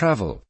travel.